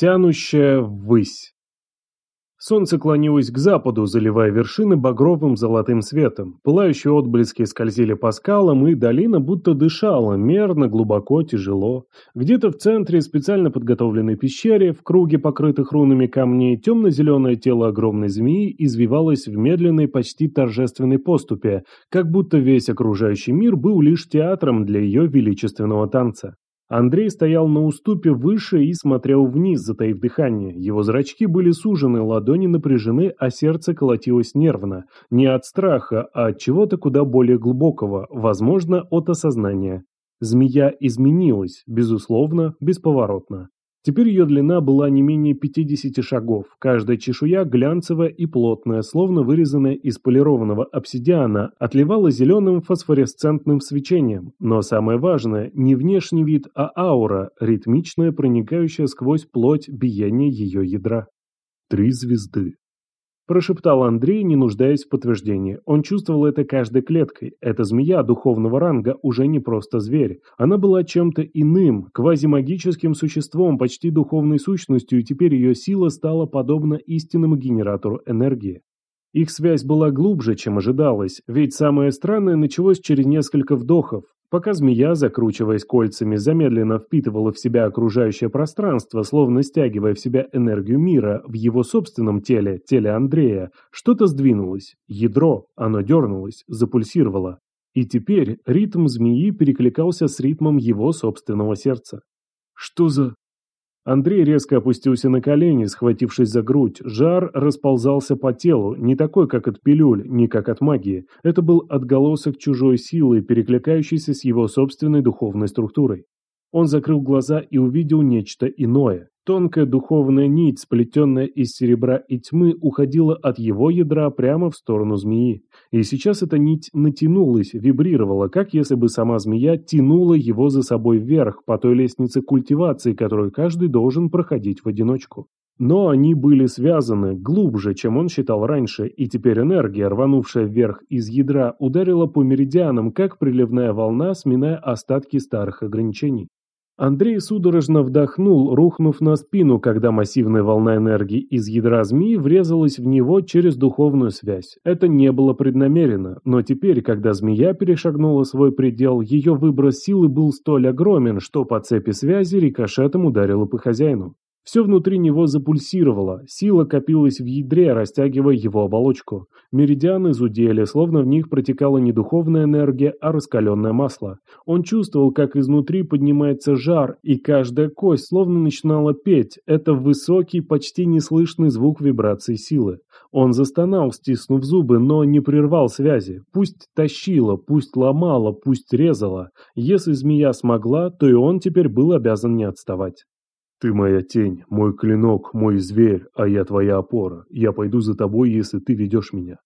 тянущая ввысь. Солнце клонилось к западу, заливая вершины багровым золотым светом. Пылающие отблески скользили по скалам, и долина будто дышала, мерно, глубоко, тяжело. Где-то в центре специально подготовленной пещере, в круге покрытых рунами камней, темно-зеленое тело огромной змеи извивалось в медленной, почти торжественной поступе, как будто весь окружающий мир был лишь театром для ее величественного танца. Андрей стоял на уступе выше и смотрел вниз, затаив дыхание. Его зрачки были сужены, ладони напряжены, а сердце колотилось нервно. Не от страха, а от чего-то куда более глубокого, возможно, от осознания. Змея изменилась, безусловно, бесповоротно. Теперь ее длина была не менее 50 шагов, каждая чешуя глянцевая и плотная, словно вырезанная из полированного обсидиана, отливала зеленым фосфоресцентным свечением. Но самое важное – не внешний вид, а аура, ритмичная, проникающая сквозь плоть биение ее ядра. Три звезды прошептал Андрей, не нуждаясь в подтверждении. Он чувствовал это каждой клеткой. Эта змея духовного ранга уже не просто зверь. Она была чем-то иным, квазимагическим существом, почти духовной сущностью, и теперь ее сила стала подобна истинному генератору энергии. Их связь была глубже, чем ожидалось, ведь самое странное началось через несколько вдохов. Пока змея, закручиваясь кольцами, замедленно впитывала в себя окружающее пространство, словно стягивая в себя энергию мира в его собственном теле, теле Андрея, что-то сдвинулось. Ядро, оно дернулось, запульсировало. И теперь ритм змеи перекликался с ритмом его собственного сердца. «Что за...» Андрей резко опустился на колени, схватившись за грудь. Жар расползался по телу, не такой, как от пилюль, не как от магии. Это был отголосок чужой силы, перекликающийся с его собственной духовной структурой. Он закрыл глаза и увидел нечто иное. Тонкая духовная нить, сплетенная из серебра и тьмы, уходила от его ядра прямо в сторону змеи. И сейчас эта нить натянулась, вибрировала, как если бы сама змея тянула его за собой вверх по той лестнице культивации, которую каждый должен проходить в одиночку. Но они были связаны глубже, чем он считал раньше, и теперь энергия, рванувшая вверх из ядра, ударила по меридианам, как приливная волна, сминая остатки старых ограничений. Андрей судорожно вдохнул, рухнув на спину, когда массивная волна энергии из ядра змеи врезалась в него через духовную связь. Это не было преднамеренно, но теперь, когда змея перешагнула свой предел, ее выброс силы был столь огромен, что по цепи связи рикошетом ударило по хозяину. Все внутри него запульсировало, сила копилась в ядре, растягивая его оболочку. Меридианы зудели, словно в них протекала не духовная энергия, а раскаленное масло. Он чувствовал, как изнутри поднимается жар, и каждая кость словно начинала петь. Это высокий, почти неслышный звук вибрации силы. Он застонал, стиснув зубы, но не прервал связи. Пусть тащила, пусть ломала, пусть резала. Если змея смогла, то и он теперь был обязан не отставать. «Ты моя тень, мой клинок, мой зверь, а я твоя опора. Я пойду за тобой, если ты ведешь меня».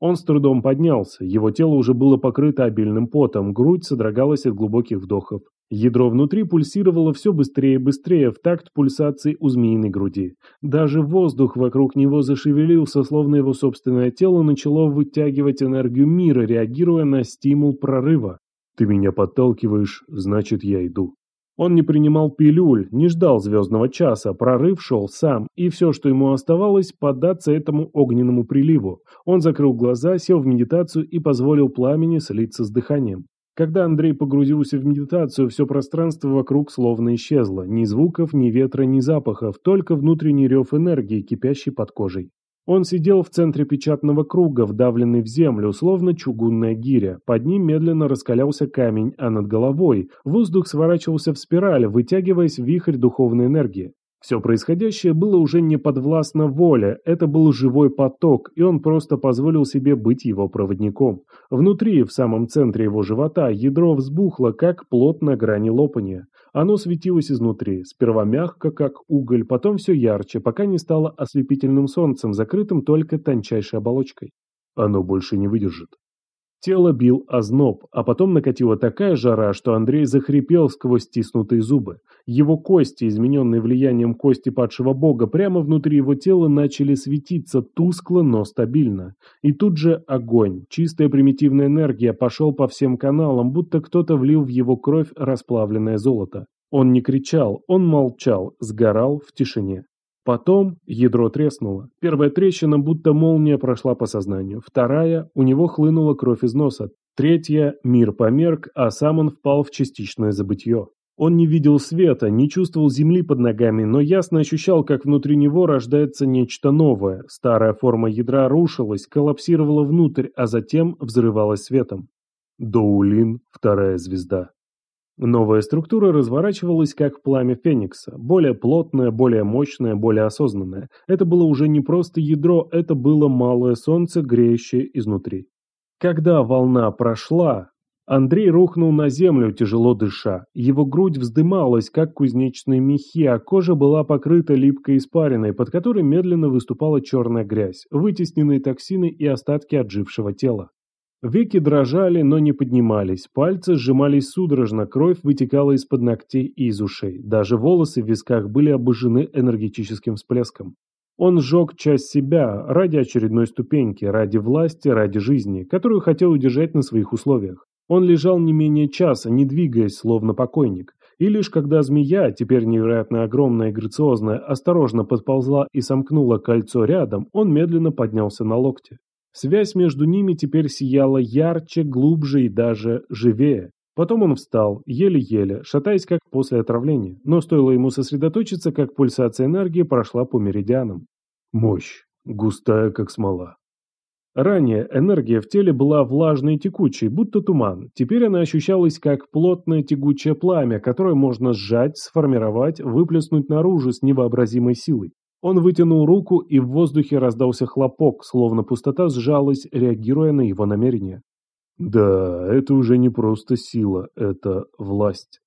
Он с трудом поднялся, его тело уже было покрыто обильным потом, грудь содрогалась от глубоких вдохов. Ядро внутри пульсировало все быстрее и быстрее в такт пульсации у змеиной груди. Даже воздух вокруг него зашевелился, словно его собственное тело начало вытягивать энергию мира, реагируя на стимул прорыва. «Ты меня подталкиваешь, значит, я иду». Он не принимал пилюль, не ждал звездного часа, прорыв шел сам, и все, что ему оставалось, поддаться этому огненному приливу. Он закрыл глаза, сел в медитацию и позволил пламени слиться с дыханием. Когда Андрей погрузился в медитацию, все пространство вокруг словно исчезло. Ни звуков, ни ветра, ни запахов, только внутренний рев энергии, кипящий под кожей. Он сидел в центре печатного круга, вдавленный в землю, словно чугунная гиря. Под ним медленно раскалялся камень, а над головой воздух сворачивался в спираль, вытягиваясь в вихрь духовной энергии. Все происходящее было уже не подвластно воле, это был живой поток, и он просто позволил себе быть его проводником. Внутри, в самом центре его живота, ядро взбухло, как плод на грани лопания. Оно светилось изнутри, сперва мягко, как уголь, потом все ярче, пока не стало ослепительным солнцем, закрытым только тончайшей оболочкой. Оно больше не выдержит. Тело бил озноб, а потом накатила такая жара, что Андрей захрипел сквозь стиснутые зубы. Его кости, измененные влиянием кости падшего бога, прямо внутри его тела начали светиться тускло, но стабильно. И тут же огонь, чистая примитивная энергия пошел по всем каналам, будто кто-то влил в его кровь расплавленное золото. Он не кричал, он молчал, сгорал в тишине. Потом ядро треснуло. Первая трещина, будто молния, прошла по сознанию. Вторая, у него хлынула кровь из носа. Третья, мир померк, а сам он впал в частичное забытье. Он не видел света, не чувствовал земли под ногами, но ясно ощущал, как внутри него рождается нечто новое. Старая форма ядра рушилась, коллапсировала внутрь, а затем взрывалась светом. Доулин, вторая звезда. Новая структура разворачивалась как пламя Феникса, более плотная, более мощная, более осознанная. Это было уже не просто ядро, это было малое солнце, греющее изнутри. Когда волна прошла, Андрей рухнул на землю, тяжело дыша. Его грудь вздымалась, как кузнечные мехи, а кожа была покрыта липкой испариной, под которой медленно выступала черная грязь, вытесненные токсины и остатки отжившего тела. Веки дрожали, но не поднимались, пальцы сжимались судорожно, кровь вытекала из-под ногтей и из ушей. Даже волосы в висках были обожжены энергетическим всплеском. Он сжег часть себя ради очередной ступеньки, ради власти, ради жизни, которую хотел удержать на своих условиях. Он лежал не менее часа, не двигаясь, словно покойник. И лишь когда змея, теперь невероятно огромная и грациозная, осторожно подползла и сомкнула кольцо рядом, он медленно поднялся на локте. Связь между ними теперь сияла ярче, глубже и даже живее. Потом он встал, еле-еле, шатаясь как после отравления, но стоило ему сосредоточиться, как пульсация энергии прошла по меридианам. Мощь, густая как смола. Ранее энергия в теле была влажной и текучей, будто туман. Теперь она ощущалась как плотное тягучее пламя, которое можно сжать, сформировать, выплеснуть наружу с невообразимой силой. Он вытянул руку, и в воздухе раздался хлопок, словно пустота сжалась, реагируя на его намерение. Да, это уже не просто сила, это власть.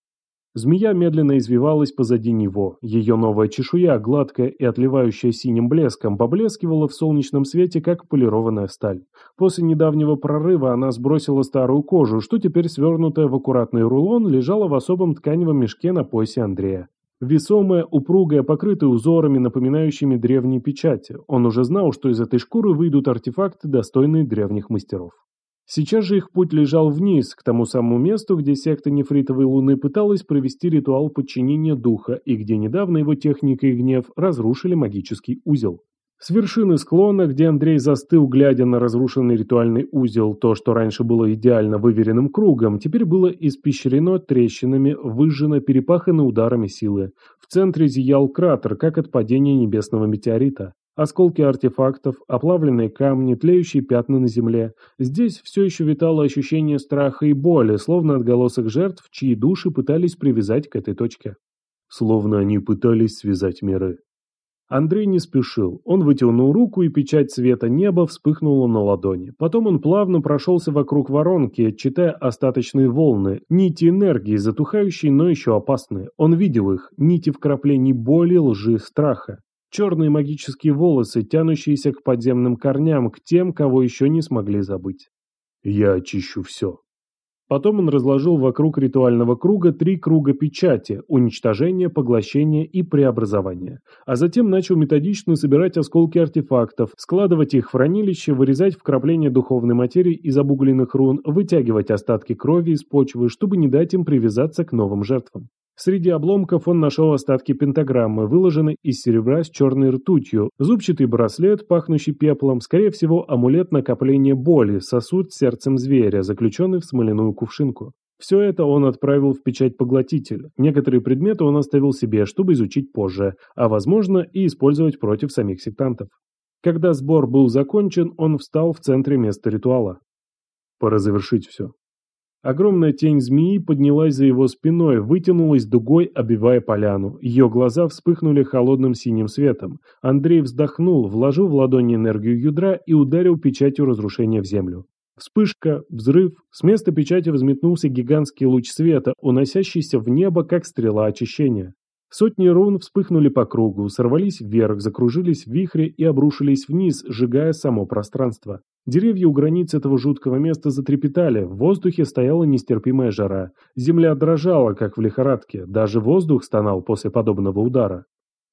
Змея медленно извивалась позади него. Ее новая чешуя, гладкая и отливающая синим блеском, поблескивала в солнечном свете, как полированная сталь. После недавнего прорыва она сбросила старую кожу, что теперь свернутая в аккуратный рулон лежала в особом тканевом мешке на поясе Андрея. Весомая, упругая, покрытая узорами, напоминающими древние печати. Он уже знал, что из этой шкуры выйдут артефакты, достойные древних мастеров. Сейчас же их путь лежал вниз, к тому самому месту, где секта Нефритовой Луны пыталась провести ритуал подчинения духа, и где недавно его техника и гнев разрушили магический узел. С вершины склона, где Андрей застыл, глядя на разрушенный ритуальный узел, то, что раньше было идеально выверенным кругом, теперь было испещрено трещинами, выжжено, перепахано ударами силы. В центре зиял кратер, как от падения небесного метеорита. Осколки артефактов, оплавленные камни, тлеющие пятна на земле. Здесь все еще витало ощущение страха и боли, словно отголосок жертв, чьи души пытались привязать к этой точке. Словно они пытались связать миры. Андрей не спешил. Он вытянул руку, и печать света неба вспыхнула на ладони. Потом он плавно прошелся вокруг воронки, читая остаточные волны, нити энергии, затухающие, но еще опасные. Он видел их, нити вкраплений боли, лжи, страха. Черные магические волосы, тянущиеся к подземным корням, к тем, кого еще не смогли забыть. «Я очищу все», Потом он разложил вокруг ритуального круга три круга печати – уничтожение, поглощение и преобразование. А затем начал методично собирать осколки артефактов, складывать их в хранилище, вырезать вкрапления духовной материи из обугленных рун, вытягивать остатки крови из почвы, чтобы не дать им привязаться к новым жертвам. Среди обломков он нашел остатки пентаграммы, выложенной из серебра с черной ртутью, зубчатый браслет, пахнущий пеплом, скорее всего, амулет накопления боли, сосуд с сердцем зверя, заключенный в смоляную кувшинку. Все это он отправил в печать-поглотитель. Некоторые предметы он оставил себе, чтобы изучить позже, а возможно и использовать против самих сектантов. Когда сбор был закончен, он встал в центре места ритуала. Пора завершить все. Огромная тень змеи поднялась за его спиной, вытянулась дугой, обивая поляну. Ее глаза вспыхнули холодным синим светом. Андрей вздохнул, вложил в ладони энергию ядра и ударил печатью разрушения в землю. Вспышка, взрыв, с места печати взметнулся гигантский луч света, уносящийся в небо, как стрела очищения. Сотни рун вспыхнули по кругу, сорвались вверх, закружились в вихре и обрушились вниз, сжигая само пространство. Деревья у границ этого жуткого места затрепетали, в воздухе стояла нестерпимая жара. Земля дрожала, как в лихорадке, даже воздух стонал после подобного удара.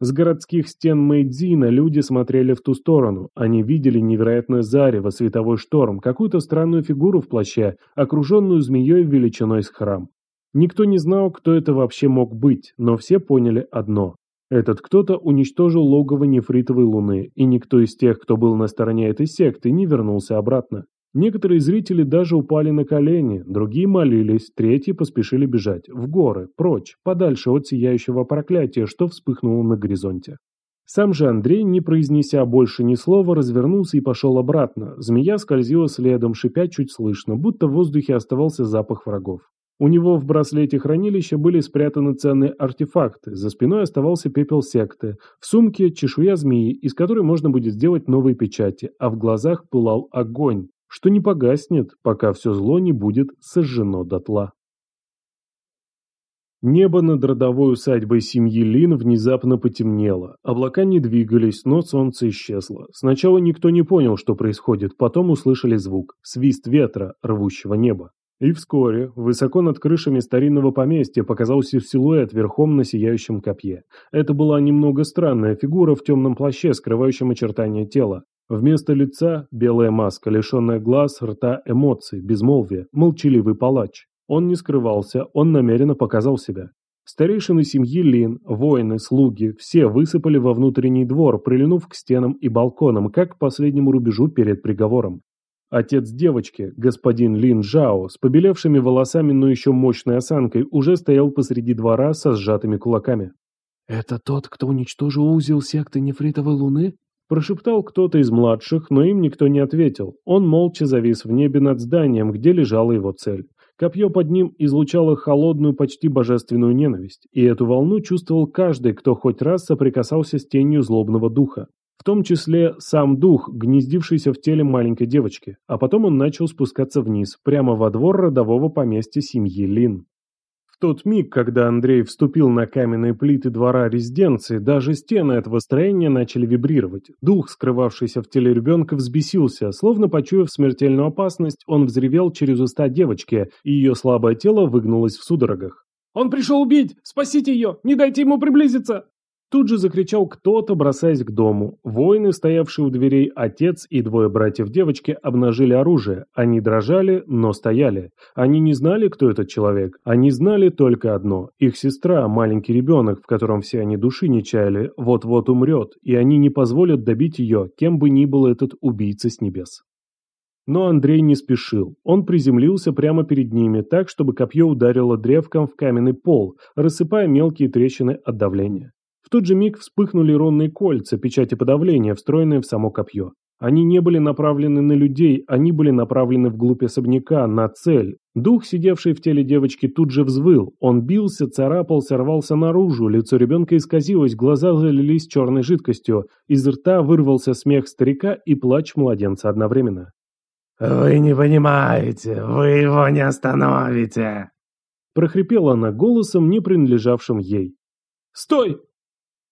С городских стен Мэйдзина люди смотрели в ту сторону. Они видели невероятное зарево, световой шторм, какую-то странную фигуру в плаще, окруженную змеей величиной с храм. Никто не знал, кто это вообще мог быть, но все поняли одно. Этот кто-то уничтожил логово нефритовой луны, и никто из тех, кто был на стороне этой секты, не вернулся обратно. Некоторые зрители даже упали на колени, другие молились, третьи поспешили бежать, в горы, прочь, подальше от сияющего проклятия, что вспыхнуло на горизонте. Сам же Андрей, не произнеся больше ни слова, развернулся и пошел обратно. Змея скользила следом, шипя чуть слышно, будто в воздухе оставался запах врагов. У него в браслете хранилища были спрятаны ценные артефакты, за спиной оставался пепел секты, в сумке чешуя змеи, из которой можно будет сделать новые печати, а в глазах пылал огонь, что не погаснет, пока все зло не будет сожжено дотла. Небо над родовой усадьбой семьи Лин внезапно потемнело. Облака не двигались, но солнце исчезло. Сначала никто не понял, что происходит, потом услышали звук – свист ветра, рвущего небо. И вскоре, высоко над крышами старинного поместья, показался силуэт верхом на сияющем копье. Это была немного странная фигура в темном плаще, скрывающем очертания тела. Вместо лица – белая маска, лишенная глаз, рта, эмоций, безмолвия, молчаливый палач. Он не скрывался, он намеренно показал себя. Старейшины семьи Лин, воины, слуги – все высыпали во внутренний двор, прильнув к стенам и балконам, как к последнему рубежу перед приговором. Отец девочки, господин Лин Жао, с побелевшими волосами, но еще мощной осанкой, уже стоял посреди двора со сжатыми кулаками. «Это тот, кто уничтожил узел секты Нефритовой Луны?» Прошептал кто-то из младших, но им никто не ответил. Он молча завис в небе над зданием, где лежала его цель. Копье под ним излучало холодную, почти божественную ненависть, и эту волну чувствовал каждый, кто хоть раз соприкасался с тенью злобного духа в том числе сам дух, гнездившийся в теле маленькой девочки, а потом он начал спускаться вниз, прямо во двор родового поместья семьи Лин. В тот миг, когда Андрей вступил на каменные плиты двора резиденции, даже стены этого строения начали вибрировать. Дух, скрывавшийся в теле ребенка, взбесился, словно почуяв смертельную опасность, он взревел через уста девочки, и ее слабое тело выгнулось в судорогах. «Он пришел убить! Спасите ее! Не дайте ему приблизиться!» Тут же закричал кто-то, бросаясь к дому. Воины, стоявшие у дверей, отец и двое братьев девочки обнажили оружие. Они дрожали, но стояли. Они не знали, кто этот человек. Они знали только одно. Их сестра, маленький ребенок, в котором все они души не чаяли, вот-вот умрет, и они не позволят добить ее, кем бы ни был этот убийца с небес. Но Андрей не спешил. Он приземлился прямо перед ними, так, чтобы копье ударило древком в каменный пол, рассыпая мелкие трещины от давления. В тот же миг вспыхнули ронные кольца, печати подавления, встроенные в само копье. Они не были направлены на людей, они были направлены вглубь особняка, на цель. Дух, сидевший в теле девочки, тут же взвыл. Он бился, царапался, рвался наружу, лицо ребенка исказилось, глаза залились черной жидкостью. Из рта вырвался смех старика и плач младенца одновременно. «Вы не понимаете, вы его не остановите!» Прохрипела она голосом, не принадлежавшим ей. «Стой!»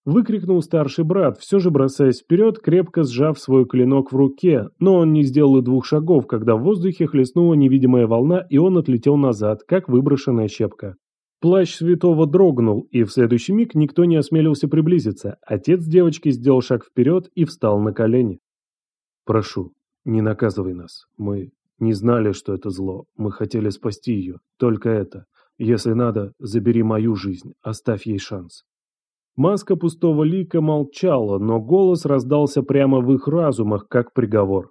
Выкрикнул старший брат, все же бросаясь вперед, крепко сжав свой клинок в руке, но он не сделал и двух шагов, когда в воздухе хлестнула невидимая волна, и он отлетел назад, как выброшенная щепка. Плащ святого дрогнул, и в следующий миг никто не осмелился приблизиться. Отец девочки сделал шаг вперед и встал на колени. «Прошу, не наказывай нас. Мы не знали, что это зло. Мы хотели спасти ее. Только это. Если надо, забери мою жизнь. Оставь ей шанс». Маска пустого лика молчала, но голос раздался прямо в их разумах, как приговор.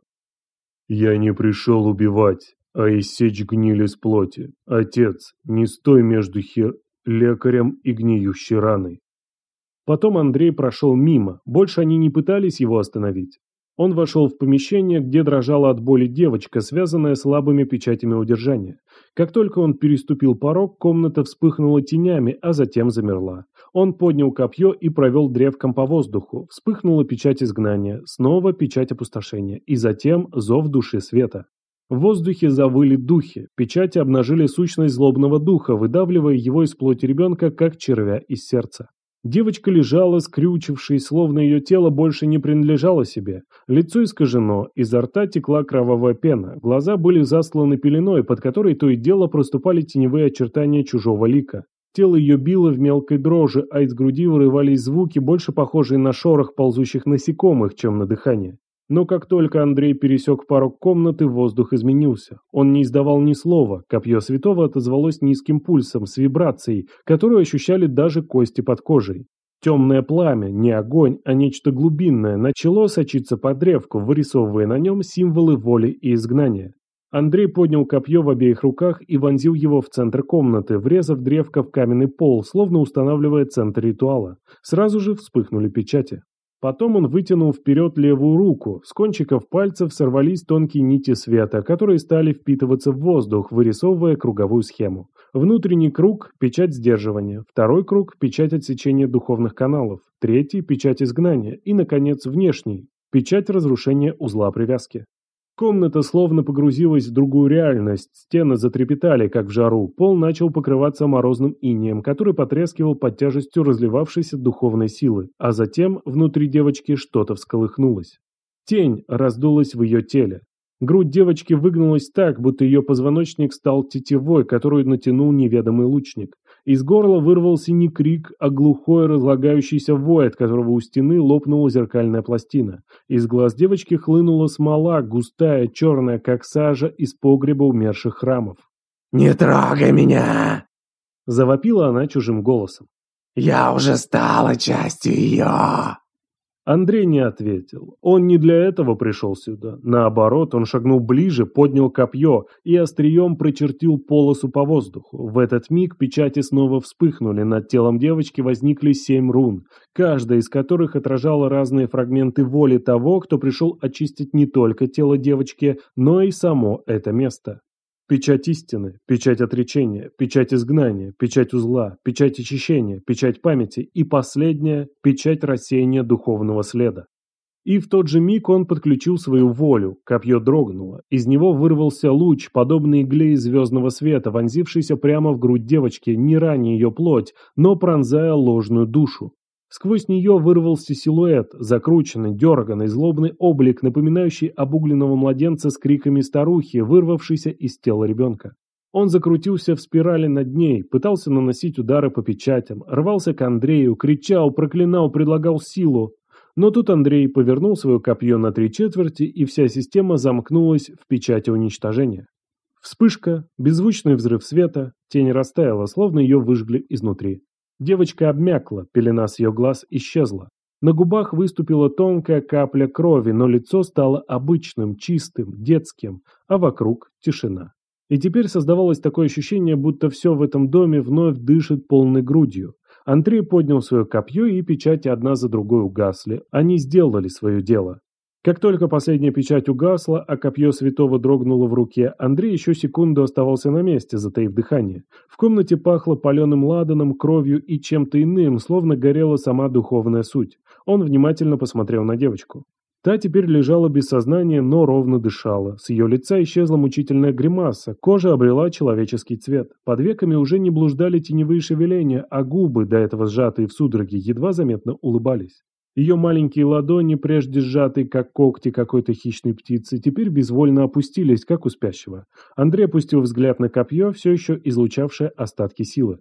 «Я не пришел убивать, а иссечь гниль из плоти. Отец, не стой между хер... лекарем и гниющей раной». Потом Андрей прошел мимо, больше они не пытались его остановить. Он вошел в помещение, где дрожала от боли девочка, связанная слабыми печатями удержания. Как только он переступил порог, комната вспыхнула тенями, а затем замерла. Он поднял копье и провел древком по воздуху. Вспыхнула печать изгнания, снова печать опустошения, и затем зов души света. В воздухе завыли духи, печати обнажили сущность злобного духа, выдавливая его из плоти ребенка, как червя из сердца. Девочка лежала, скрючившись, словно ее тело больше не принадлежало себе. Лицо искажено, изо рта текла кровавая пена, глаза были засланы пеленой, под которой то и дело проступали теневые очертания чужого лика. Тело ее било в мелкой дрожи, а из груди вырывались звуки, больше похожие на шорох ползущих насекомых, чем на дыхание. Но как только Андрей пересек порог комнаты, воздух изменился. Он не издавал ни слова, копье святого отозвалось низким пульсом, с вибрацией, которую ощущали даже кости под кожей. Темное пламя, не огонь, а нечто глубинное, начало сочиться под древку, вырисовывая на нем символы воли и изгнания. Андрей поднял копье в обеих руках и вонзил его в центр комнаты, врезав древко в каменный пол, словно устанавливая центр ритуала. Сразу же вспыхнули печати. Потом он вытянул вперед левую руку, с кончиков пальцев сорвались тонкие нити света, которые стали впитываться в воздух, вырисовывая круговую схему. Внутренний круг – печать сдерживания, второй круг – печать отсечения духовных каналов, третий – печать изгнания и, наконец, внешний – печать разрушения узла привязки. Комната словно погрузилась в другую реальность, стены затрепетали, как в жару, пол начал покрываться морозным инеем, который потрескивал под тяжестью разливавшейся духовной силы, а затем внутри девочки что-то всколыхнулось. Тень раздулась в ее теле. Грудь девочки выгнулась так, будто ее позвоночник стал тетивой, которую натянул неведомый лучник. Из горла вырвался не крик, а глухой разлагающийся вой, от которого у стены лопнула зеркальная пластина. Из глаз девочки хлынула смола, густая, черная, как сажа из погреба умерших храмов. «Не трогай меня!» Завопила она чужим голосом. «Я уже стала частью ее!» Андрей не ответил. Он не для этого пришел сюда. Наоборот, он шагнул ближе, поднял копье и острием прочертил полосу по воздуху. В этот миг печати снова вспыхнули, над телом девочки возникли семь рун, каждая из которых отражала разные фрагменты воли того, кто пришел очистить не только тело девочки, но и само это место. Печать истины, печать отречения, печать изгнания, печать узла, печать очищения, печать памяти и последняя – печать рассеяния духовного следа. И в тот же миг он подключил свою волю, копье дрогнуло, из него вырвался луч, подобный игле звездного света, вонзившийся прямо в грудь девочки, не ранее ее плоть, но пронзая ложную душу. Сквозь нее вырвался силуэт, закрученный, дерганный, злобный облик, напоминающий обугленного младенца с криками старухи, вырвавшийся из тела ребенка. Он закрутился в спирали над ней, пытался наносить удары по печатям, рвался к Андрею, кричал, проклинал, предлагал силу. Но тут Андрей повернул свое копье на три четверти, и вся система замкнулась в печати уничтожения. Вспышка, беззвучный взрыв света, тень растаяла, словно ее выжгли изнутри. Девочка обмякла, пелена с ее глаз исчезла. На губах выступила тонкая капля крови, но лицо стало обычным, чистым, детским, а вокруг тишина. И теперь создавалось такое ощущение, будто все в этом доме вновь дышит полной грудью. Андрей поднял свое копье, и печати одна за другой угасли. Они сделали свое дело. Как только последняя печать угасла, а копье святого дрогнуло в руке, Андрей еще секунду оставался на месте, затаив дыхание. В комнате пахло паленым ладаном, кровью и чем-то иным, словно горела сама духовная суть. Он внимательно посмотрел на девочку. Та теперь лежала без сознания, но ровно дышала. С ее лица исчезла мучительная гримаса, кожа обрела человеческий цвет. Под веками уже не блуждали теневые шевеления, а губы, до этого сжатые в судороге, едва заметно улыбались. Ее маленькие ладони, прежде сжатые, как когти какой-то хищной птицы, теперь безвольно опустились, как у спящего. Андрей опустил взгляд на копье, все еще излучавшее остатки силы.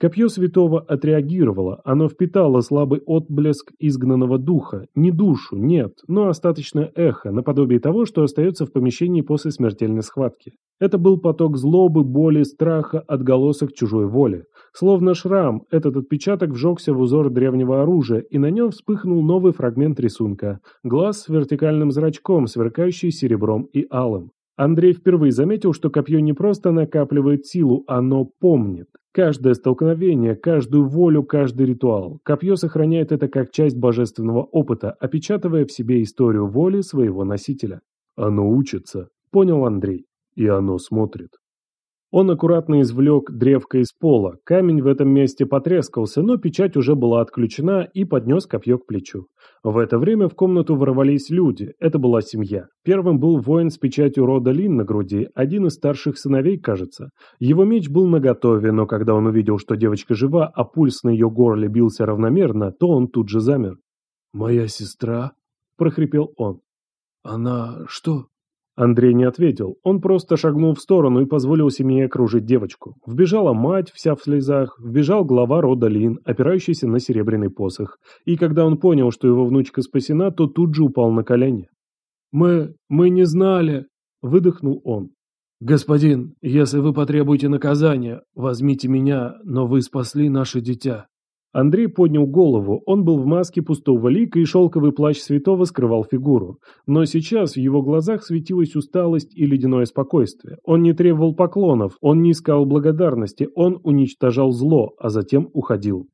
Копье святого отреагировало, оно впитало слабый отблеск изгнанного духа, не душу, нет, но остаточное эхо, наподобие того, что остается в помещении после смертельной схватки. Это был поток злобы, боли, страха, отголосок чужой воли. Словно шрам, этот отпечаток вжегся в узор древнего оружия, и на нем вспыхнул новый фрагмент рисунка. Глаз с вертикальным зрачком, сверкающий серебром и алым. Андрей впервые заметил, что копье не просто накапливает силу, оно помнит. Каждое столкновение, каждую волю, каждый ритуал. Копье сохраняет это как часть божественного опыта, опечатывая в себе историю воли своего носителя. Оно учится, понял Андрей, и оно смотрит. Он аккуратно извлек древко из пола. Камень в этом месте потрескался, но печать уже была отключена и поднес копье к плечу. В это время в комнату ворвались люди. Это была семья. Первым был воин с печатью рода Лин на груди, один из старших сыновей, кажется. Его меч был наготове, но когда он увидел, что девочка жива, а пульс на ее горле бился равномерно, то он тут же замер. «Моя сестра?» – прохрипел он. «Она что?» Андрей не ответил, он просто шагнул в сторону и позволил семье окружить девочку. Вбежала мать, вся в слезах, вбежал глава рода Лин, опирающийся на серебряный посох. И когда он понял, что его внучка спасена, то тут же упал на колени. Мы... мы не знали!» – выдохнул он. «Господин, если вы потребуете наказания, возьмите меня, но вы спасли наше дитя». Андрей поднял голову, он был в маске пустого лика и шелковый плащ святого скрывал фигуру. Но сейчас в его глазах светилась усталость и ледяное спокойствие. Он не требовал поклонов, он не искал благодарности, он уничтожал зло, а затем уходил.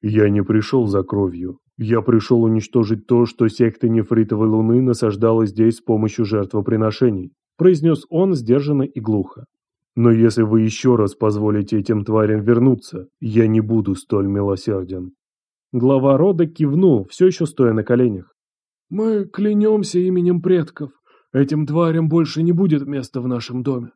«Я не пришел за кровью. Я пришел уничтожить то, что секта Нефритовой Луны насаждала здесь с помощью жертвоприношений», произнес он сдержанно и глухо. Но если вы еще раз позволите этим тварям вернуться, я не буду столь милосерден». Глава рода кивнул, все еще стоя на коленях. «Мы клянемся именем предков. Этим тварям больше не будет места в нашем доме».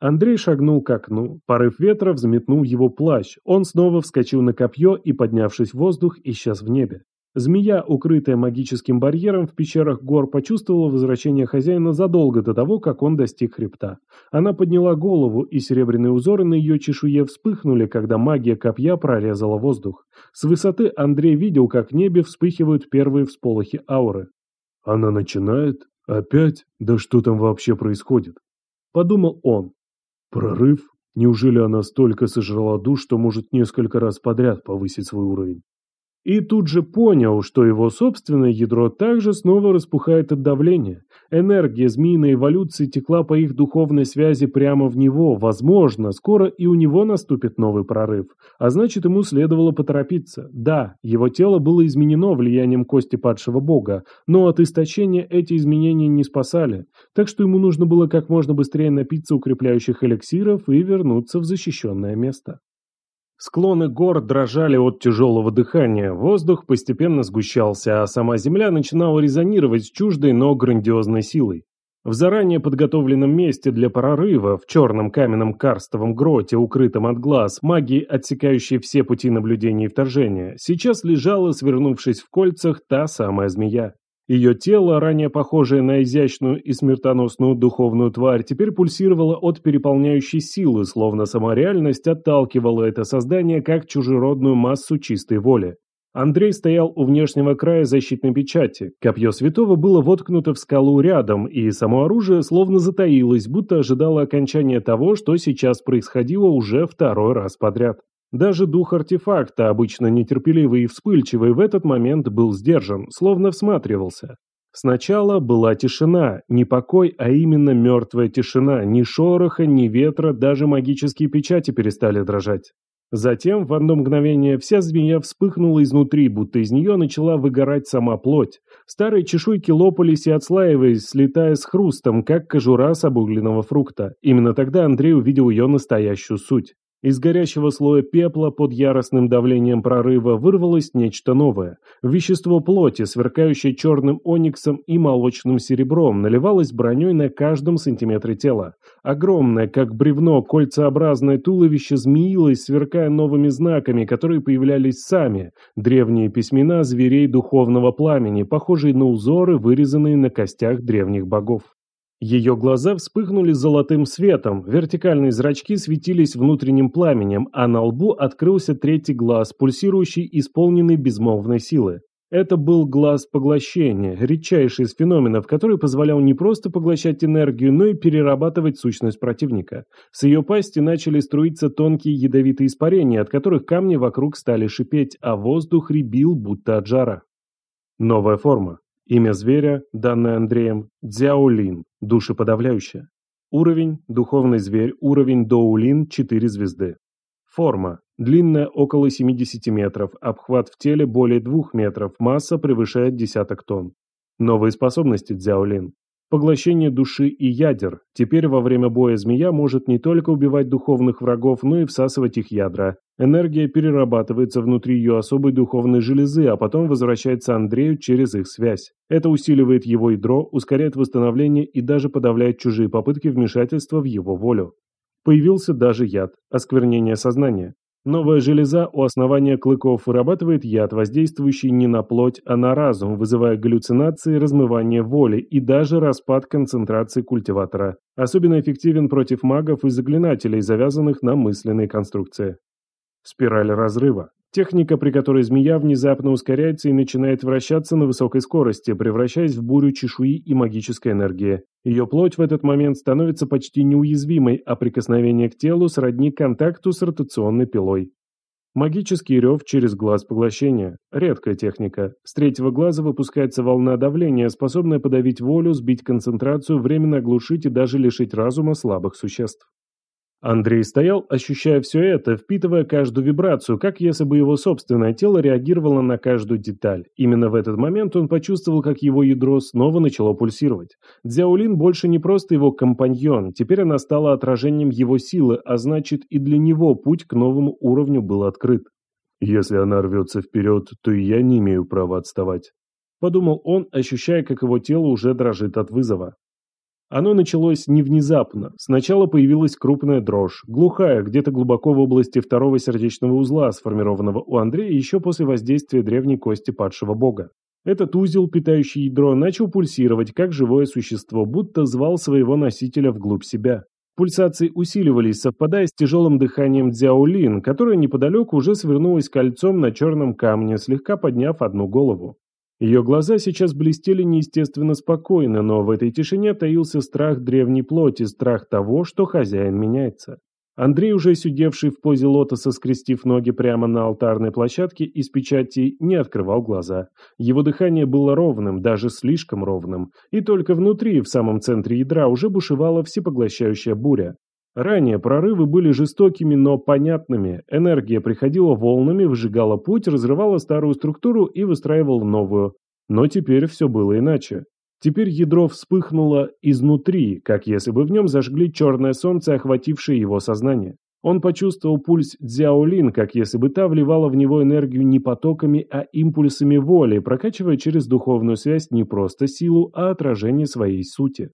Андрей шагнул к окну, порыв ветра взметнул его плащ, он снова вскочил на копье и, поднявшись в воздух, исчез в небе. Змея, укрытая магическим барьером в пещерах гор, почувствовала возвращение хозяина задолго до того, как он достиг хребта. Она подняла голову, и серебряные узоры на ее чешуе вспыхнули, когда магия копья прорезала воздух. С высоты Андрей видел, как в небе вспыхивают первые всполохи ауры. «Она начинает? Опять? Да что там вообще происходит?» Подумал он. «Прорыв? Неужели она столько сожрала душ, что может несколько раз подряд повысить свой уровень?» И тут же понял, что его собственное ядро также снова распухает от давления. Энергия змеиной эволюции текла по их духовной связи прямо в него. Возможно, скоро и у него наступит новый прорыв. А значит, ему следовало поторопиться. Да, его тело было изменено влиянием кости падшего бога, но от истощения эти изменения не спасали. Так что ему нужно было как можно быстрее напиться укрепляющих эликсиров и вернуться в защищенное место. Склоны гор дрожали от тяжелого дыхания, воздух постепенно сгущался, а сама земля начинала резонировать с чуждой, но грандиозной силой. В заранее подготовленном месте для прорыва, в черном каменном карстовом гроте, укрытом от глаз, магии, отсекающей все пути наблюдения и вторжения, сейчас лежала, свернувшись в кольцах, та самая змея. Ее тело, ранее похожее на изящную и смертоносную духовную тварь, теперь пульсировало от переполняющей силы, словно сама реальность отталкивала это создание как чужеродную массу чистой воли. Андрей стоял у внешнего края защитной печати. Копье святого было воткнуто в скалу рядом, и само оружие словно затаилось, будто ожидало окончания того, что сейчас происходило уже второй раз подряд. Даже дух артефакта, обычно нетерпеливый и вспыльчивый, в этот момент был сдержан, словно всматривался. Сначала была тишина, не покой, а именно мертвая тишина, ни шороха, ни ветра, даже магические печати перестали дрожать. Затем, в одно мгновение, вся змея вспыхнула изнутри, будто из нее начала выгорать сама плоть. Старые чешуйки лопались и отслаиваясь, слетая с хрустом, как кожура с обугленного фрукта. Именно тогда Андрей увидел ее настоящую суть. Из горящего слоя пепла под яростным давлением прорыва вырвалось нечто новое. Вещество плоти, сверкающее черным ониксом и молочным серебром, наливалось броней на каждом сантиметре тела. Огромное, как бревно, кольцеобразное туловище змеилось, сверкая новыми знаками, которые появлялись сами. Древние письмена зверей духовного пламени, похожие на узоры, вырезанные на костях древних богов. Ее глаза вспыхнули золотым светом, вертикальные зрачки светились внутренним пламенем, а на лбу открылся третий глаз, пульсирующий, исполненный безмолвной силы. Это был глаз поглощения, редчайший из феноменов, который позволял не просто поглощать энергию, но и перерабатывать сущность противника. С ее пасти начали струиться тонкие ядовитые испарения, от которых камни вокруг стали шипеть, а воздух рябил, будто от жара. Новая форма. Имя зверя, данное Андреем, Дзяолин, душеподавляющая. Уровень, духовный зверь, уровень Доулин, 4 звезды. Форма, длинная около 70 метров, обхват в теле более 2 метров, масса превышает десяток тонн. Новые способности Дзяолин. Поглощение души и ядер. Теперь во время боя змея может не только убивать духовных врагов, но и всасывать их ядра. Энергия перерабатывается внутри ее особой духовной железы, а потом возвращается Андрею через их связь. Это усиливает его ядро, ускоряет восстановление и даже подавляет чужие попытки вмешательства в его волю. Появился даже яд, осквернение сознания. Новая железа у основания клыков вырабатывает яд, воздействующий не на плоть, а на разум, вызывая галлюцинации, размывание воли и даже распад концентрации культиватора. Особенно эффективен против магов и заклинателей, завязанных на мысленные конструкции. Спираль разрыва. Техника, при которой змея внезапно ускоряется и начинает вращаться на высокой скорости, превращаясь в бурю чешуи и магической энергии. Ее плоть в этот момент становится почти неуязвимой, а прикосновение к телу сродни контакту с ротационной пилой. Магический рев через глаз поглощения. Редкая техника. С третьего глаза выпускается волна давления, способная подавить волю, сбить концентрацию, временно оглушить и даже лишить разума слабых существ. Андрей стоял, ощущая все это, впитывая каждую вибрацию, как если бы его собственное тело реагировало на каждую деталь. Именно в этот момент он почувствовал, как его ядро снова начало пульсировать. Дзяолин больше не просто его компаньон, теперь она стала отражением его силы, а значит и для него путь к новому уровню был открыт. «Если она рвется вперед, то и я не имею права отставать», – подумал он, ощущая, как его тело уже дрожит от вызова. Оно началось не внезапно. Сначала появилась крупная дрожь, глухая, где-то глубоко в области второго сердечного узла, сформированного у Андрея еще после воздействия древней кости падшего бога. Этот узел, питающий ядро, начал пульсировать, как живое существо, будто звал своего носителя вглубь себя. Пульсации усиливались, совпадая с тяжелым дыханием Дзяолин, которая неподалеку уже свернулась кольцом на черном камне, слегка подняв одну голову. Ее глаза сейчас блестели неестественно спокойно, но в этой тишине таился страх древней плоти, страх того, что хозяин меняется. Андрей, уже сидевший в позе лотоса, скрестив ноги прямо на алтарной площадке из печати, не открывал глаза. Его дыхание было ровным, даже слишком ровным, и только внутри, в самом центре ядра, уже бушевала всепоглощающая буря. Ранее прорывы были жестокими, но понятными. Энергия приходила волнами, выжигала путь, разрывала старую структуру и выстраивала новую. Но теперь все было иначе. Теперь ядро вспыхнуло изнутри, как если бы в нем зажгли черное солнце, охватившее его сознание. Он почувствовал пульс Дзяолин, как если бы та вливала в него энергию не потоками, а импульсами воли, прокачивая через духовную связь не просто силу, а отражение своей сути.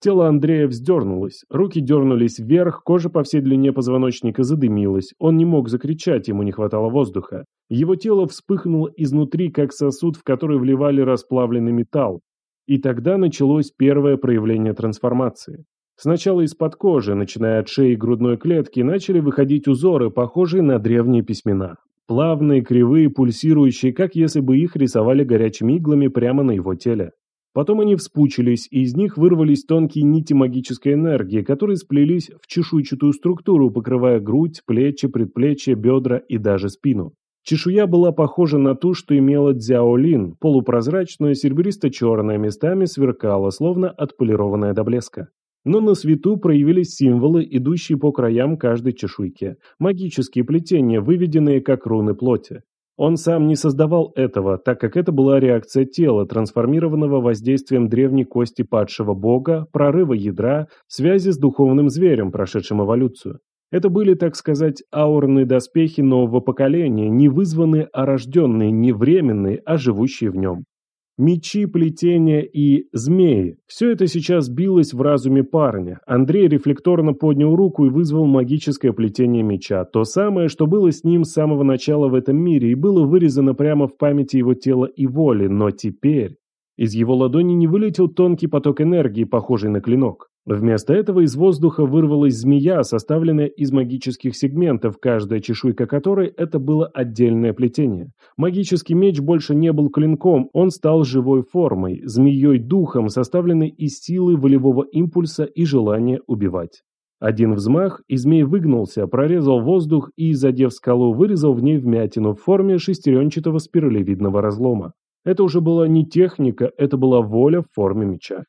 Тело Андрея вздернулось, руки дернулись вверх, кожа по всей длине позвоночника задымилась. Он не мог закричать, ему не хватало воздуха. Его тело вспыхнуло изнутри, как сосуд, в который вливали расплавленный металл. И тогда началось первое проявление трансформации. Сначала из-под кожи, начиная от шеи и грудной клетки, начали выходить узоры, похожие на древние письмена. Плавные, кривые, пульсирующие, как если бы их рисовали горячими иглами прямо на его теле. Потом они вспучились, и из них вырвались тонкие нити магической энергии, которые сплелись в чешуйчатую структуру, покрывая грудь, плечи, предплечья, бедра и даже спину. Чешуя была похожа на ту, что имела Дзяолин, полупрозрачная, серебристо-черная, местами сверкала, словно отполированная до блеска. Но на свету проявились символы, идущие по краям каждой чешуйки. Магические плетения, выведенные как руны плоти. Он сам не создавал этого, так как это была реакция тела, трансформированного воздействием древней кости падшего бога, прорыва ядра, связи с духовным зверем, прошедшим эволюцию. Это были, так сказать, аурные доспехи нового поколения, не вызванные, а рожденные, не временные, а живущие в нем. Мечи, плетения и змеи – все это сейчас билось в разуме парня. Андрей рефлекторно поднял руку и вызвал магическое плетение меча. То самое, что было с ним с самого начала в этом мире и было вырезано прямо в памяти его тела и воли. Но теперь из его ладони не вылетел тонкий поток энергии, похожий на клинок. Вместо этого из воздуха вырвалась змея, составленная из магических сегментов, каждая чешуйка которой это было отдельное плетение. Магический меч больше не был клинком, он стал живой формой, змеей-духом, составленной из силы волевого импульса и желания убивать. Один взмах, и змей выгнулся, прорезал воздух и, задев скалу, вырезал в ней вмятину в форме шестеренчатого спиралевидного разлома. Это уже была не техника, это была воля в форме меча.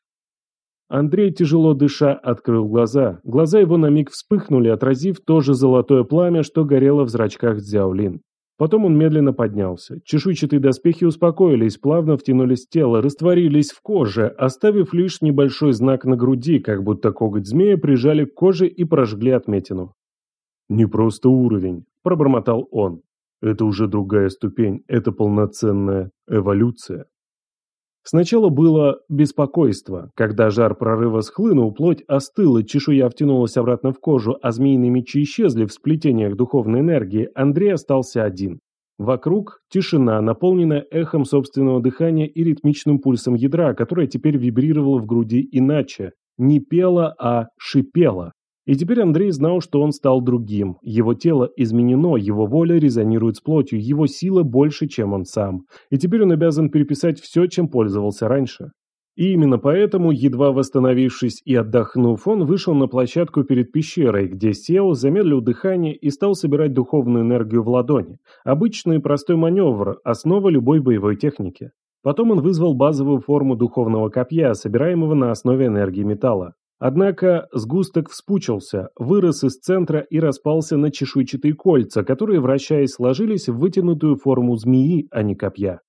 Андрей, тяжело дыша, открыл глаза. Глаза его на миг вспыхнули, отразив то же золотое пламя, что горело в зрачках Дзяолин. Потом он медленно поднялся. Чешуйчатые доспехи успокоились, плавно втянулись в тело, растворились в коже, оставив лишь небольшой знак на груди, как будто коготь змея прижали к коже и прожгли отметину. «Не просто уровень», – пробормотал он. «Это уже другая ступень, это полноценная эволюция». Сначала было беспокойство. Когда жар прорыва схлынул, плоть остыла, чешуя втянулась обратно в кожу, а змеиные мечи исчезли в сплетениях духовной энергии, Андрей остался один. Вокруг тишина, наполненная эхом собственного дыхания и ритмичным пульсом ядра, которое теперь вибрировало в груди иначе. Не пело, а шипело. И теперь Андрей знал, что он стал другим. Его тело изменено, его воля резонирует с плотью, его сила больше, чем он сам. И теперь он обязан переписать все, чем пользовался раньше. И именно поэтому, едва восстановившись и отдохнув, он вышел на площадку перед пещерой, где сел, замедлил дыхание и стал собирать духовную энергию в ладони. Обычный и простой маневр, основа любой боевой техники. Потом он вызвал базовую форму духовного копья, собираемого на основе энергии металла. Однако сгусток вспучился, вырос из центра и распался на чешуйчатые кольца, которые, вращаясь, сложились в вытянутую форму змеи, а не копья.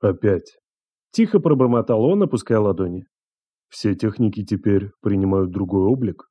Опять. Тихо пробормотал он, опуская ладони. Все техники теперь принимают другой облик.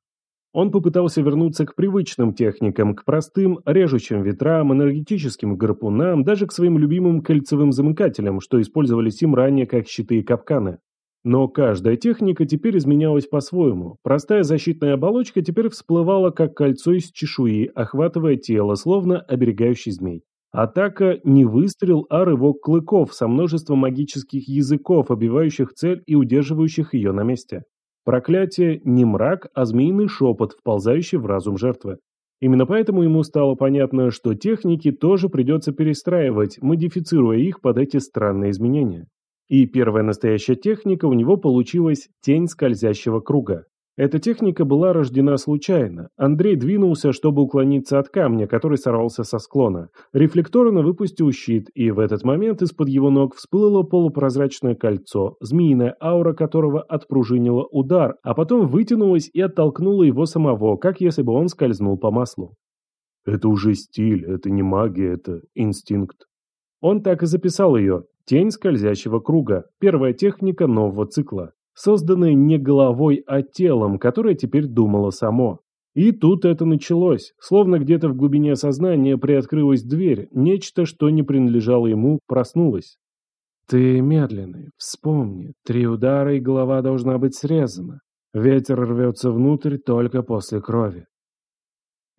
Он попытался вернуться к привычным техникам, к простым, режущим ветрам, энергетическим гарпунам, даже к своим любимым кольцевым замыкателям, что использовались им ранее как щиты и капканы. Но каждая техника теперь изменялась по-своему. Простая защитная оболочка теперь всплывала как кольцо из чешуи, охватывая тело, словно оберегающий змей. Атака не выстрел, а рывок клыков со множеством магических языков, обивающих цель и удерживающих ее на месте. Проклятие не мрак, а змеиный шепот, вползающий в разум жертвы. Именно поэтому ему стало понятно, что техники тоже придется перестраивать, модифицируя их под эти странные изменения. И первая настоящая техника у него получилась «Тень скользящего круга». Эта техника была рождена случайно. Андрей двинулся, чтобы уклониться от камня, который сорвался со склона. Рефлекторно выпустил щит, и в этот момент из-под его ног всплыло полупрозрачное кольцо, змеиная аура которого отпружинила удар, а потом вытянулась и оттолкнула его самого, как если бы он скользнул по маслу. Это уже стиль, это не магия, это инстинкт. Он так и записал ее «Тень скользящего круга», первая техника нового цикла созданное не головой, а телом, которое теперь думало само. И тут это началось, словно где-то в глубине сознания приоткрылась дверь, нечто, что не принадлежало ему, проснулось. «Ты медленный, вспомни, три удара и голова должна быть срезана. Ветер рвется внутрь только после крови».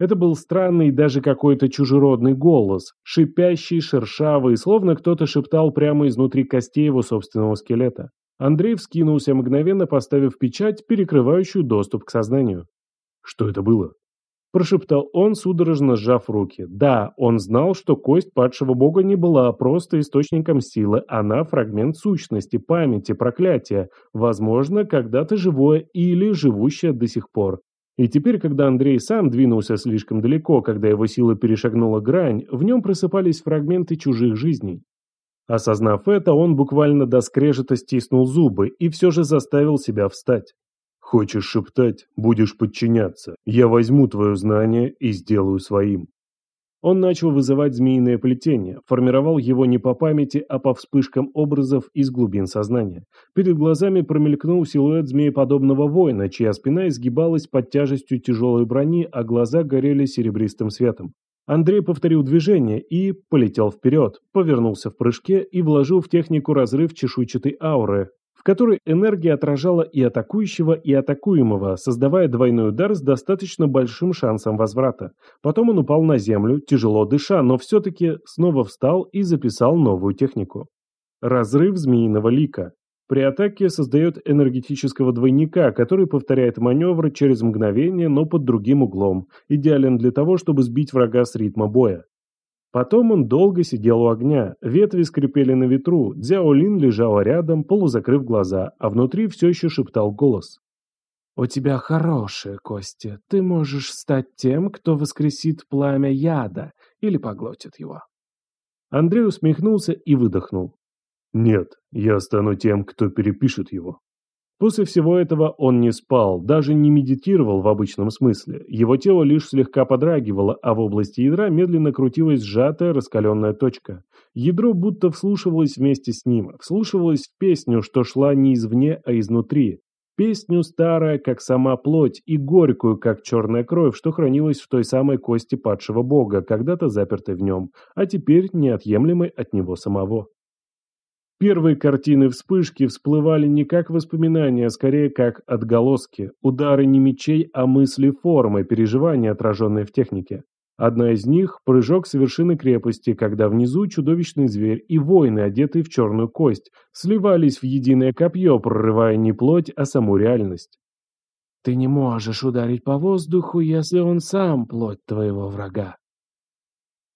Это был странный, даже какой-то чужеродный голос, шипящий, шершавый, словно кто-то шептал прямо изнутри костей его собственного скелета. Андрей вскинулся, мгновенно поставив печать, перекрывающую доступ к сознанию. «Что это было?» Прошептал он, судорожно сжав руки. Да, он знал, что кость падшего бога не была просто источником силы, она фрагмент сущности, памяти, проклятия, возможно, когда-то живое или живущее до сих пор. И теперь, когда Андрей сам двинулся слишком далеко, когда его сила перешагнула грань, в нем просыпались фрагменты чужих жизней. Осознав это, он буквально до скрежета стиснул зубы и все же заставил себя встать. «Хочешь шептать? Будешь подчиняться. Я возьму твое знание и сделаю своим». Он начал вызывать змеиное плетение, формировал его не по памяти, а по вспышкам образов из глубин сознания. Перед глазами промелькнул силуэт змееподобного воина, чья спина изгибалась под тяжестью тяжелой брони, а глаза горели серебристым светом. Андрей повторил движение и полетел вперед, повернулся в прыжке и вложил в технику разрыв чешуйчатой ауры, в которой энергия отражала и атакующего, и атакуемого, создавая двойной удар с достаточно большим шансом возврата. Потом он упал на землю, тяжело дыша, но все-таки снова встал и записал новую технику. Разрыв змеиного лика. При атаке создает энергетического двойника, который повторяет маневры через мгновение, но под другим углом, идеален для того, чтобы сбить врага с ритма боя. Потом он долго сидел у огня, ветви скрипели на ветру, Дзяолин лежала рядом, полузакрыв глаза, а внутри все еще шептал голос. «У тебя хорошие кости, ты можешь стать тем, кто воскресит пламя яда или поглотит его». Андрей усмехнулся и выдохнул. Нет, я стану тем, кто перепишет его. После всего этого он не спал, даже не медитировал в обычном смысле. Его тело лишь слегка подрагивало, а в области ядра медленно крутилась сжатая раскаленная точка. Ядро будто вслушивалось вместе с ним, вслушивалось в песню, что шла не извне, а изнутри. Песню старая, как сама плоть, и горькую, как черная кровь, что хранилась в той самой кости падшего бога, когда-то запертой в нем, а теперь неотъемлемой от него самого. Первые картины вспышки всплывали не как воспоминания, а скорее как отголоски, удары не мечей, а мысли формы, переживания, отраженные в технике. Одна из них – прыжок с вершины крепости, когда внизу чудовищный зверь и воины, одетые в черную кость, сливались в единое копье, прорывая не плоть, а саму реальность. Ты не можешь ударить по воздуху, если он сам плоть твоего врага.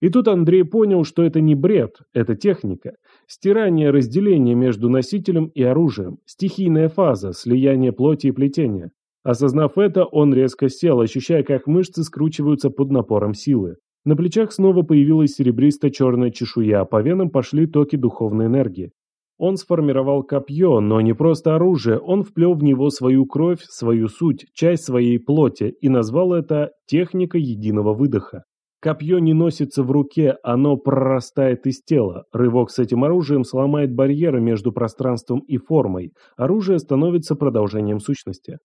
И тут Андрей понял, что это не бред, это техника. Стирание разделения между носителем и оружием, стихийная фаза, слияние плоти и плетения. Осознав это, он резко сел, ощущая, как мышцы скручиваются под напором силы. На плечах снова появилась серебристо-черная чешуя, а по венам пошли токи духовной энергии. Он сформировал копье, но не просто оружие, он вплел в него свою кровь, свою суть, часть своей плоти и назвал это «техника единого выдоха». Копье не носится в руке, оно прорастает из тела. Рывок с этим оружием сломает барьеры между пространством и формой. Оружие становится продолжением сущности.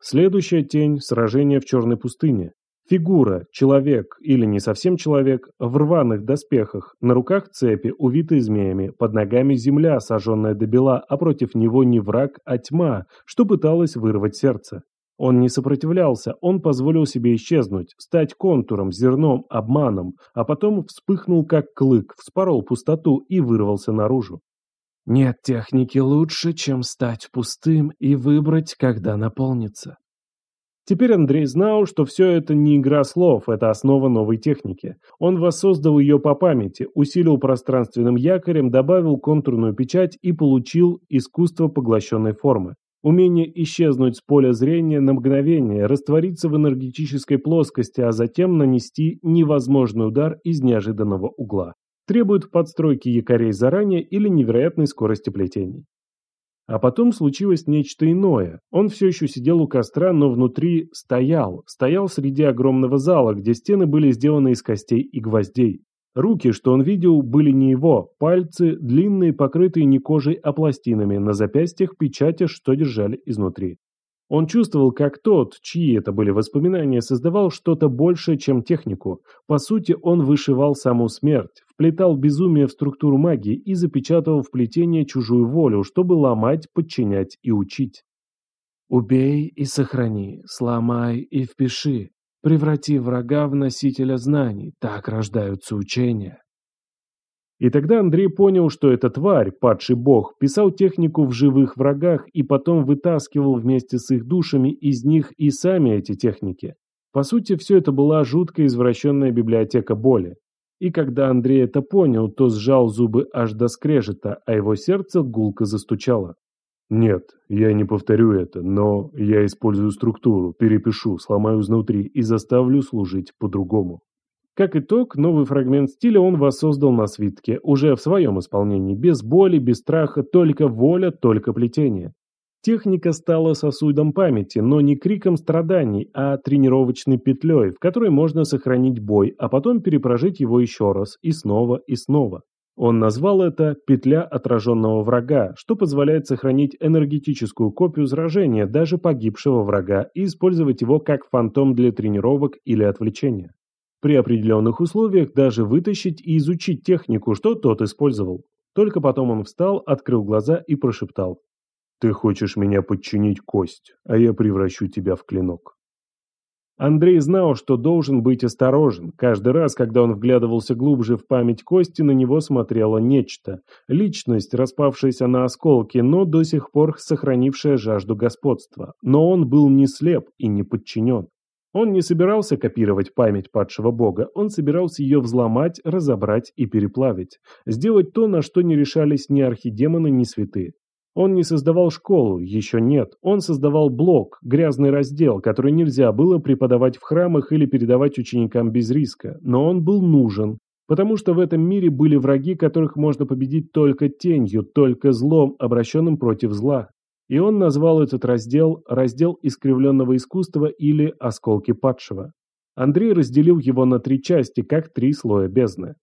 Следующая тень – сражение в черной пустыне. Фигура, человек или не совсем человек, в рваных доспехах, на руках цепи, увитые змеями, под ногами земля, сожженная до бела, а против него не враг, а тьма, что пыталась вырвать сердце. Он не сопротивлялся, он позволил себе исчезнуть, стать контуром, зерном, обманом, а потом вспыхнул как клык, вспорол пустоту и вырвался наружу. Нет техники лучше, чем стать пустым и выбрать, когда наполнится. Теперь Андрей знал, что все это не игра слов, это основа новой техники. Он воссоздал ее по памяти, усилил пространственным якорем, добавил контурную печать и получил искусство поглощенной формы. Умение исчезнуть с поля зрения на мгновение, раствориться в энергетической плоскости, а затем нанести невозможный удар из неожиданного угла. Требует подстройки якорей заранее или невероятной скорости плетений. А потом случилось нечто иное. Он все еще сидел у костра, но внутри стоял. Стоял среди огромного зала, где стены были сделаны из костей и гвоздей. Руки, что он видел, были не его, пальцы, длинные, покрытые не кожей, а пластинами, на запястьях печати, что держали изнутри. Он чувствовал, как тот, чьи это были воспоминания, создавал что-то большее, чем технику. По сути, он вышивал саму смерть, вплетал безумие в структуру магии и запечатывал в плетение чужую волю, чтобы ломать, подчинять и учить. «Убей и сохрани, сломай и впиши, Преврати врага в носителя знаний, так рождаются учения. И тогда Андрей понял, что эта тварь, падший бог, писал технику в живых врагах и потом вытаскивал вместе с их душами из них и сами эти техники. По сути, все это была жуткая извращенная библиотека боли. И когда Андрей это понял, то сжал зубы аж до скрежета, а его сердце гулко застучало. Нет, я не повторю это, но я использую структуру, перепишу, сломаю изнутри и заставлю служить по-другому. Как итог, новый фрагмент стиля он воссоздал на свитке, уже в своем исполнении, без боли, без страха, только воля, только плетение. Техника стала сосудом памяти, но не криком страданий, а тренировочной петлей, в которой можно сохранить бой, а потом перепрожить его еще раз, и снова, и снова. Он назвал это «петля отраженного врага», что позволяет сохранить энергетическую копию сражения даже погибшего врага и использовать его как фантом для тренировок или отвлечения. При определенных условиях даже вытащить и изучить технику, что тот использовал. Только потом он встал, открыл глаза и прошептал. «Ты хочешь меня подчинить кость, а я превращу тебя в клинок». Андрей знал, что должен быть осторожен. Каждый раз, когда он вглядывался глубже в память Кости, на него смотрело нечто. Личность, распавшаяся на осколки, но до сих пор сохранившая жажду господства. Но он был не слеп и не подчинен. Он не собирался копировать память падшего бога, он собирался ее взломать, разобрать и переплавить. Сделать то, на что не решались ни архидемоны, ни святые. Он не создавал школу, еще нет. Он создавал блок, грязный раздел, который нельзя было преподавать в храмах или передавать ученикам без риска. Но он был нужен, потому что в этом мире были враги, которых можно победить только тенью, только злом, обращенным против зла. И он назвал этот раздел «Раздел искривленного искусства» или «Осколки падшего». Андрей разделил его на три части, как три слоя бездны.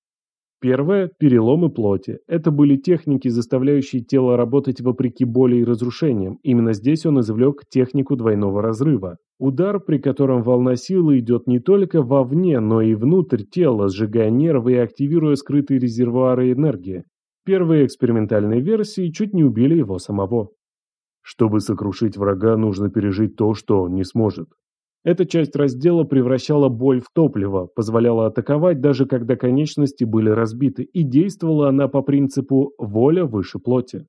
Первое – переломы плоти. Это были техники, заставляющие тело работать вопреки боли и разрушениям. Именно здесь он извлек технику двойного разрыва. Удар, при котором волна силы идет не только вовне, но и внутрь тела, сжигая нервы и активируя скрытые резервуары энергии. Первые экспериментальные версии чуть не убили его самого. Чтобы сокрушить врага, нужно пережить то, что он не сможет. Эта часть раздела превращала боль в топливо, позволяла атаковать даже когда конечности были разбиты, и действовала она по принципу «воля выше плоти».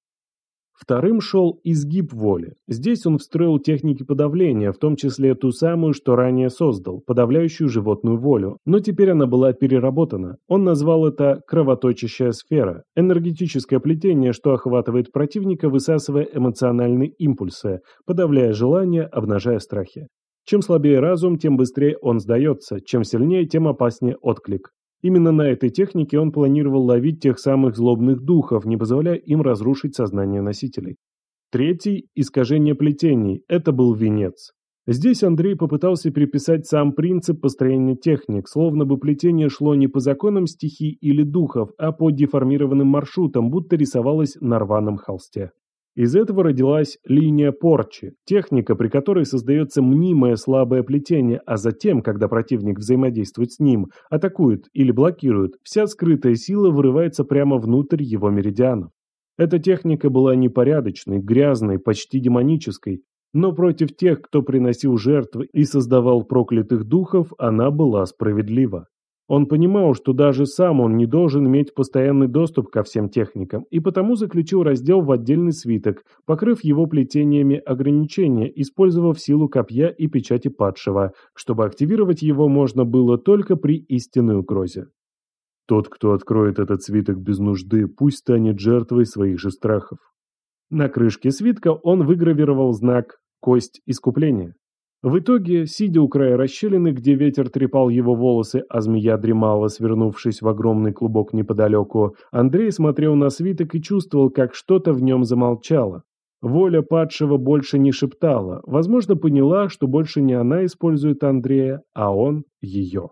Вторым шел изгиб воли. Здесь он встроил техники подавления, в том числе ту самую, что ранее создал, подавляющую животную волю, но теперь она была переработана. Он назвал это «кровоточащая сфера», энергетическое плетение, что охватывает противника, высасывая эмоциональные импульсы, подавляя желания, обнажая страхи. Чем слабее разум, тем быстрее он сдается, чем сильнее, тем опаснее отклик. Именно на этой технике он планировал ловить тех самых злобных духов, не позволяя им разрушить сознание носителей. Третий – искажение плетений. Это был венец. Здесь Андрей попытался переписать сам принцип построения техник, словно бы плетение шло не по законам стихий или духов, а по деформированным маршрутам, будто рисовалось на рваном холсте. Из этого родилась линия порчи, техника, при которой создается мнимое слабое плетение, а затем, когда противник взаимодействует с ним, атакует или блокирует, вся скрытая сила вырывается прямо внутрь его меридианов. Эта техника была непорядочной, грязной, почти демонической, но против тех, кто приносил жертвы и создавал проклятых духов, она была справедлива. Он понимал, что даже сам он не должен иметь постоянный доступ ко всем техникам, и потому заключил раздел в отдельный свиток, покрыв его плетениями ограничения, использовав силу копья и печати падшего, чтобы активировать его можно было только при истинной угрозе. Тот, кто откроет этот свиток без нужды, пусть станет жертвой своих же страхов. На крышке свитка он выгравировал знак «Кость искупления». В итоге, сидя у края расщелины, где ветер трепал его волосы, а змея дремала, свернувшись в огромный клубок неподалеку, Андрей смотрел на свиток и чувствовал, как что-то в нем замолчало. Воля падшего больше не шептала, возможно, поняла, что больше не она использует Андрея, а он ее.